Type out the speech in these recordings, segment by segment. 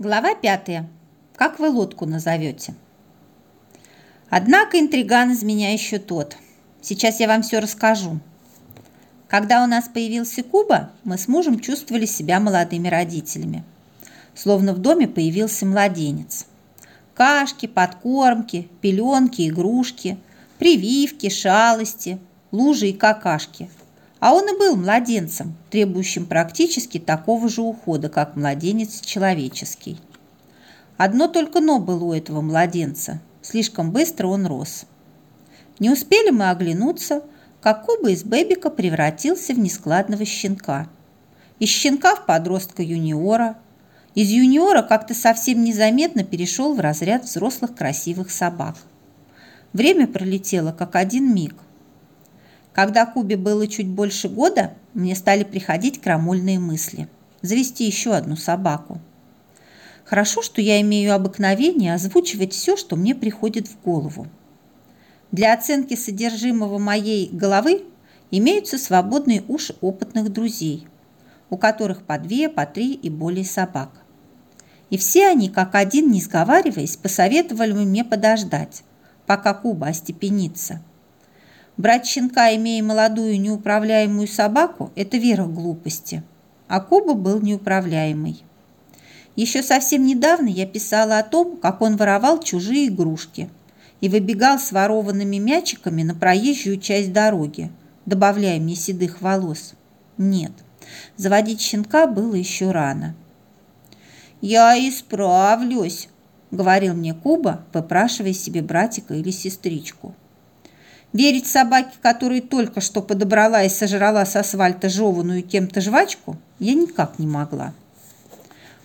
Глава пятая. Как вы лодку назовете? Однако интриган из меня еще тот. Сейчас я вам все расскажу. Когда у нас появился Куба, мы с мужем чувствовали себя молодыми родителями. Словно в доме появился младенец. Кашки, подкормки, пеленки, игрушки, прививки, шалости, лужи и какашки – а он и был младенцем, требующим практически такого же ухода, как младенец человеческий. Одно только «но» было у этого младенца. Слишком быстро он рос. Не успели мы оглянуться, как Куба из бэбика превратился в нескладного щенка. Из щенка в подростка-юниора. Из юниора как-то совсем незаметно перешел в разряд взрослых красивых собак. Время пролетело, как один миг. Когда Кубе было чуть больше года, мне стали приходить крамольные мысли. Завести еще одну собаку. Хорошо, что я имею обыкновение озвучивать все, что мне приходит в голову. Для оценки содержимого моей головы имеются свободные уши опытных друзей, у которых по две, по три и более собак. И все они, как один, не сговариваясь, посоветовали мне подождать, пока Куба остепенится – Брать щенка, имея молодую неуправляемую собаку, это вера глупости. А Куба был неуправляемый. Еще совсем недавно я писала о том, как он воровал чужие игрушки и выбегал с ворованными мячиками на проезжую часть дороги, добавляя мне седых волос. Нет, заводить щенка было еще рано. «Я исправлюсь», — говорил мне Куба, выпрашивая себе братика или сестричку. Верить собаке, которая только что подобрала и сожрала с асфальта жеванную кем-то жвачку, я никак не могла.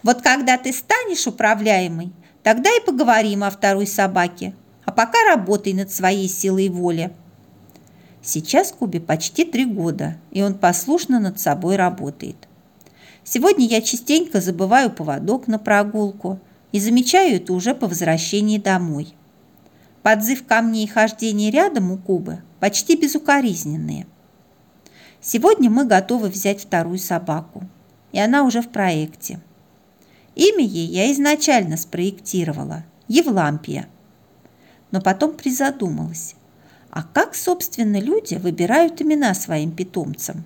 Вот когда ты станешь управляемой, тогда и поговорим о второй собаке. А пока работай над своей силой воли. Сейчас Кубе почти три года, и он послушно над собой работает. Сегодня я частенько забываю поводок на прогулку и замечаю это уже по возвращении домой. Подзыв ко мне и хождение рядом у Кубы почти безукоризненные. Сегодня мы готовы взять вторую собаку, и она уже в проекте. Имя ей я изначально спроектировала – Евлампия. Но потом призадумалась, а как, собственно, люди выбирают имена своим питомцам?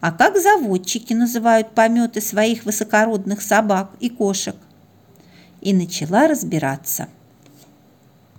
А как заводчики называют пометы своих высокородных собак и кошек? И начала разбираться –